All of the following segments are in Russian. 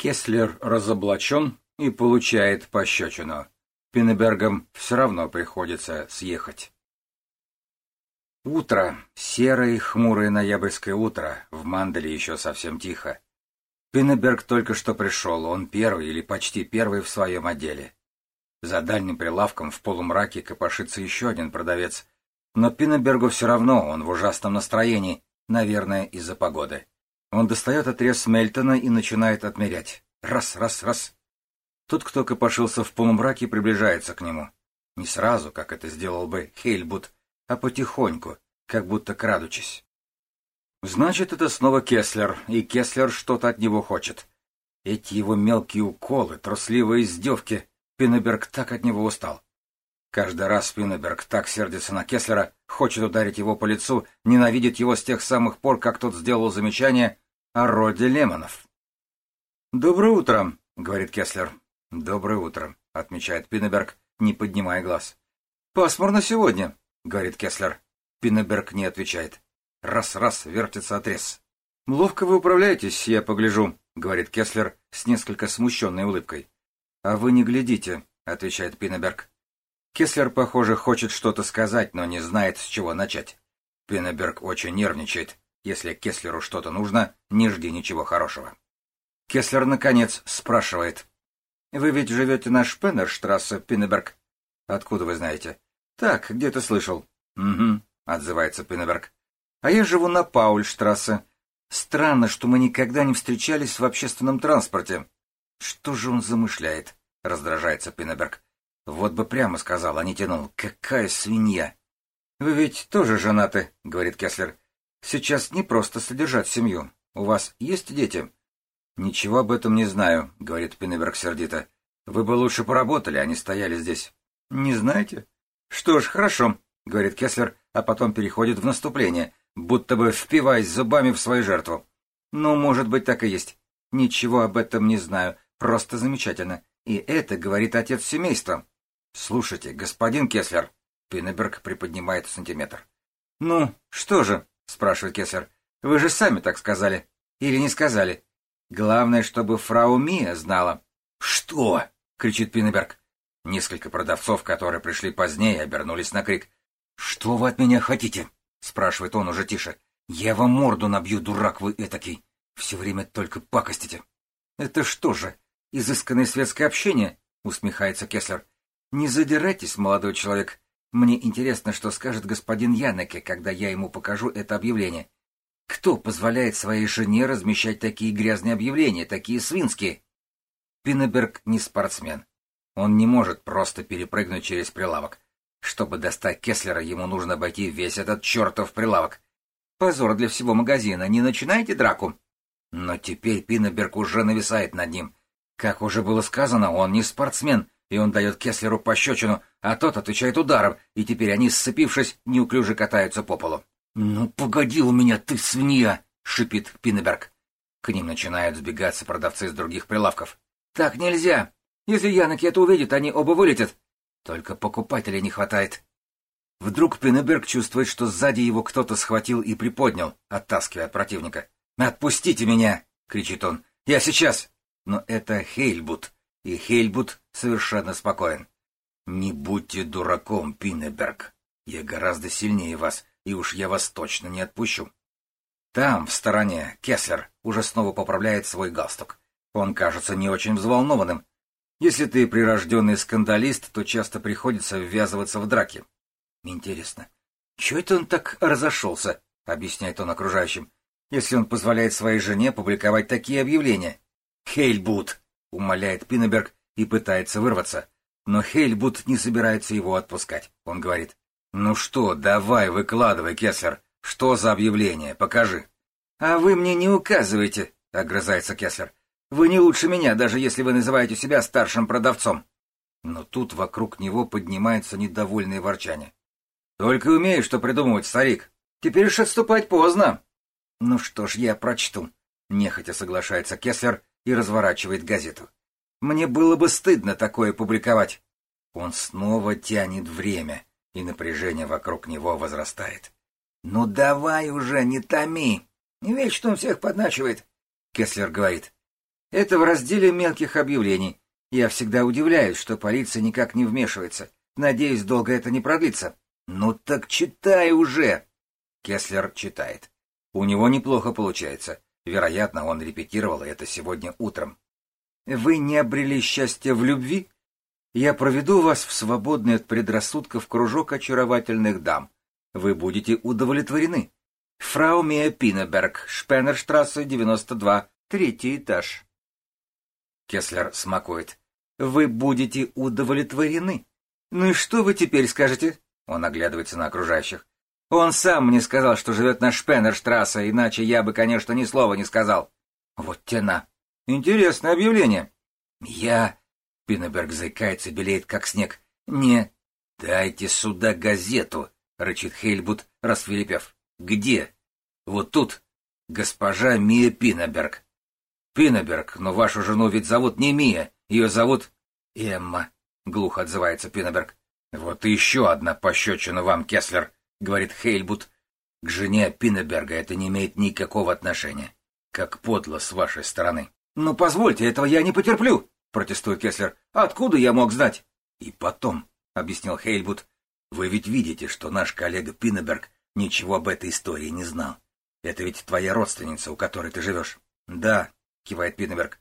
Кеслер разоблачен и получает пощечину. Пиннебергам все равно приходится съехать. Утро. Серое хмурое ноябрьское утро. В Манделе еще совсем тихо. Пиннеберг только что пришел. Он первый или почти первый в своем отделе. За дальним прилавком в полумраке копошится еще один продавец. Но Пиннебергу все равно, он в ужасном настроении, наверное, из-за погоды. Он достает отрез Мельтона и начинает отмерять. Раз, раз, раз. Тот, кто копошился в полумраке, приближается к нему. Не сразу, как это сделал бы Хейльбут, а потихоньку, как будто крадучись. Значит, это снова Кеслер, и Кеслер что-то от него хочет. Эти его мелкие уколы, трусливые издевки, Пиннеберг так от него устал. Каждый раз Пиннеберг так сердится на Кеслера, хочет ударить его по лицу, ненавидит его с тех самых пор, как тот сделал замечание о роде Лемонов. «Доброе утро», — говорит Кеслер. «Доброе утро», — отмечает Пиннеберг, не поднимая глаз. «Пасмурно сегодня», — говорит Кеслер. Пиннеберг не отвечает. Раз-раз вертится отрез. «Ловко вы управляетесь, я погляжу», — говорит Кеслер с несколько смущенной улыбкой. «А вы не глядите», — отвечает Пиннеберг. Кеслер, похоже, хочет что-то сказать, но не знает, с чего начать. Пиннеберг очень нервничает. Если Кеслеру что-то нужно, не жди ничего хорошего. Кеслер, наконец, спрашивает. «Вы ведь живете на Шпеннерштрассе, Пиннеберг?» «Откуда вы знаете?» «Так, где-то слышал». «Угу», — отзывается Пиннеберг. «А я живу на Паульштрассе. Странно, что мы никогда не встречались в общественном транспорте». «Что же он замышляет?» — раздражается Пиннеберг. Вот бы прямо сказал, а не тянул. Какая свинья! Вы ведь тоже женаты, говорит Кеслер. Сейчас не просто содержать семью. У вас есть дети? Ничего об этом не знаю, говорит Пиннеберг сердито. Вы бы лучше поработали, а не стояли здесь. Не знаете? Что ж, хорошо, говорит Кеслер, а потом переходит в наступление, будто бы впиваясь зубами в свою жертву. Ну, может быть, так и есть. Ничего об этом не знаю. Просто замечательно. И это говорит отец семейства. Слушайте, господин Кеслер. Пиннеберг приподнимает сантиметр. Ну, что же? спрашивает Кеслер. Вы же сами так сказали. Или не сказали? Главное, чтобы фрау Мия знала. Что? кричит Пиннеберг. Несколько продавцов, которые пришли позднее, обернулись на крик. «Что вы от меня хотите?» — спрашивает он уже тише. «Я вам морду набью, дурак вы этакий. Все время только пакостите». «Это что же, изысканное светское общение?» — усмехается Кеслер. «Не задирайтесь, молодой человек. Мне интересно, что скажет господин Янеке, когда я ему покажу это объявление. Кто позволяет своей жене размещать такие грязные объявления, такие свинские?» Пиннеберг не спортсмен. Он не может просто перепрыгнуть через прилавок. Чтобы достать Кеслера, ему нужно обойти весь этот чертов прилавок. Позор для всего магазина. Не начинайте драку. Но теперь Пиннеберг уже нависает над ним. Как уже было сказано, он не спортсмен, и он дает Кеслеру пощечину, а тот отвечает ударом, и теперь они, сцепившись, неуклюже катаются по полу. «Ну, погоди у меня, ты свинья!» — шипит Пиннеберг. К ним начинают сбегаться продавцы с других прилавков. «Так нельзя! Если Янок это увидит, они оба вылетят. Только покупателей не хватает». Вдруг Пиннеберг чувствует, что сзади его кто-то схватил и приподнял, оттаскивая от противника. «Отпустите меня!» — кричит он. «Я сейчас!» Но это Хейльбут, и Хейльбут совершенно спокоен. «Не будьте дураком, Пиннеберг. Я гораздо сильнее вас, и уж я вас точно не отпущу». Там, в стороне, Кеслер уже снова поправляет свой галстук. Он кажется не очень взволнованным. Если ты прирожденный скандалист, то часто приходится ввязываться в драки. Интересно, чего это он так разошелся? — объясняет он окружающим. Если он позволяет своей жене публиковать такие объявления. «Хейльбут!» — умоляет Пиннеберг и пытается вырваться. Но Хейльбут не собирается его отпускать. Он говорит, «Ну что, давай, выкладывай, Кеслер. Что за объявление? Покажи». «А вы мне не указывайте», — огрызается Кеслер. «Вы не лучше меня, даже если вы называете себя старшим продавцом». Но тут вокруг него поднимается недовольное ворчание. «Только умеешь что придумывать, старик. Теперь уж отступать поздно». «Ну что ж, я прочту», — нехотя соглашается Кеслер и разворачивает газету. Мне было бы стыдно такое публиковать. Он снова тянет время, и напряжение вокруг него возрастает. «Ну давай уже, не томи! Не ведь, что он всех подначивает!» Кеслер говорит. Это в разделе мелких объявлений. Я всегда удивляюсь, что полиция никак не вмешивается. Надеюсь, долго это не продлится. Ну так читай уже. Кеслер читает. У него неплохо получается. Вероятно, он репетировал это сегодня утром. Вы не обрели счастья в любви? Я проведу вас в свободный от предрассудков кружок очаровательных дам. Вы будете удовлетворены. Фрау Мия Пинеберг, Шпеннерштрассе, 92, третий этаж. Кеслер смакует. Вы будете удовлетворены. Ну и что вы теперь скажете? Он оглядывается на окружающих. Он сам мне сказал, что живет на Шпеннерштрассе, иначе я бы, конечно, ни слова не сказал. Вот тена. Интересное объявление. Я... Пинеберг заикается, белеет, как снег. Не... Дайте сюда газету, рычит Хейльбут, расфилипев. Где? Вот тут. Госпожа Мия Пинеберг. Пинеберг, но вашу жену ведь зовут не Мия, ее зовут Эмма, глухо отзывается Пинеберг. Вот и еще одна пощечина вам, Кеслер, говорит Хейльбут. К жене Пинеберга это не имеет никакого отношения. Как подло с вашей стороны. «Ну, позвольте, этого я не потерплю!» — протестует Кеслер. «Откуда я мог знать?» «И потом», — объяснил Хейльбут, — «вы ведь видите, что наш коллега Пиннеберг ничего об этой истории не знал. Это ведь твоя родственница, у которой ты живешь». «Да», — кивает Пиннеберг.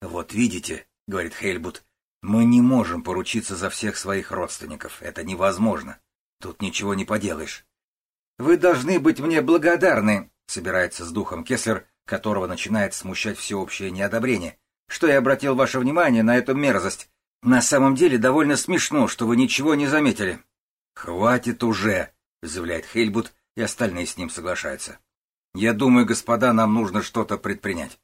«Вот видите», — говорит Хейльбут, — «мы не можем поручиться за всех своих родственников. Это невозможно. Тут ничего не поделаешь». «Вы должны быть мне благодарны», — собирается с духом Кеслер, которого начинает смущать всеобщее неодобрение, что я обратил ваше внимание на эту мерзость. На самом деле довольно смешно, что вы ничего не заметили. «Хватит уже!» — заявляет Хейльбут, и остальные с ним соглашаются. «Я думаю, господа, нам нужно что-то предпринять.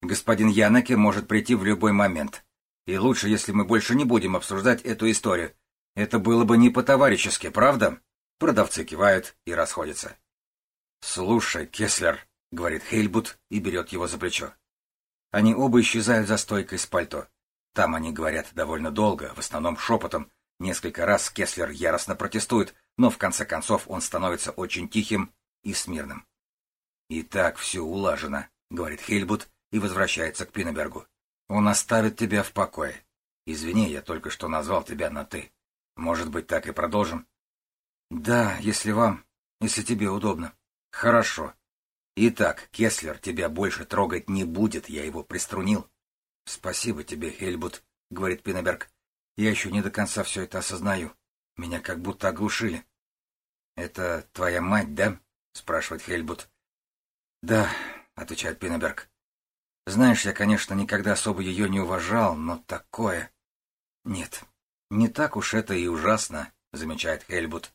Господин Янеке может прийти в любой момент. И лучше, если мы больше не будем обсуждать эту историю. Это было бы не по-товарищески, правда?» Продавцы кивают и расходятся. «Слушай, Кеслер», — говорит Хейльбут и берет его за плечо. Они оба исчезают за стойкой с пальто. Там они говорят довольно долго, в основном шепотом. Несколько раз Кеслер яростно протестует, но в конце концов он становится очень тихим и смирным. «И так все улажено», — говорит Хейльбут и возвращается к Пинебергу. «Он оставит тебя в покое. Извини, я только что назвал тебя на «ты». Может быть, так и продолжим?» «Да, если вам, если тебе удобно». «Хорошо. Итак, Кеслер тебя больше трогать не будет, я его приструнил. Спасибо тебе, Хельбут, говорит Пинеберг. Я еще не до конца все это осознаю. Меня как будто оглушили. Это твоя мать, да? спрашивает Хельбут. Да, отвечает Пинеберг. Знаешь, я, конечно, никогда особо ее не уважал, но такое... Нет, не так уж это и ужасно, замечает Хельбут.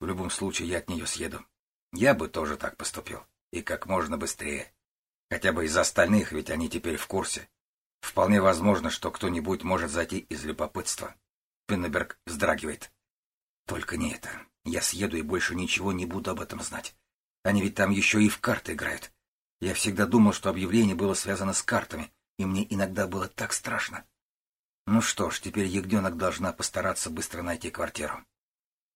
В любом случае, я от нее съеду. Я бы тоже так поступил. И как можно быстрее. Хотя бы из остальных, ведь они теперь в курсе. Вполне возможно, что кто-нибудь может зайти из любопытства. Пиннеберг вздрагивает. Только не это. Я съеду и больше ничего не буду об этом знать. Они ведь там еще и в карты играют. Я всегда думал, что объявление было связано с картами, и мне иногда было так страшно. Ну что ж, теперь ягненок должна постараться быстро найти квартиру.